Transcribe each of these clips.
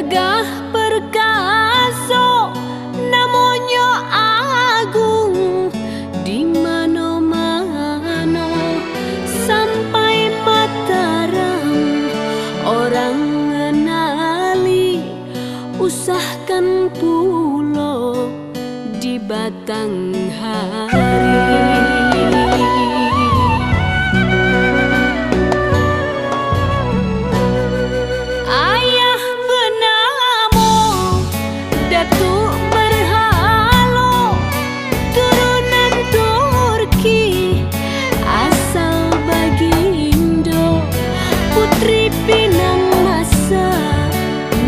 gagah perkaso namonyo ya agung di mano mano sampai mataram orang ngenali usahkan pulau di batang hari.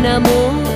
那么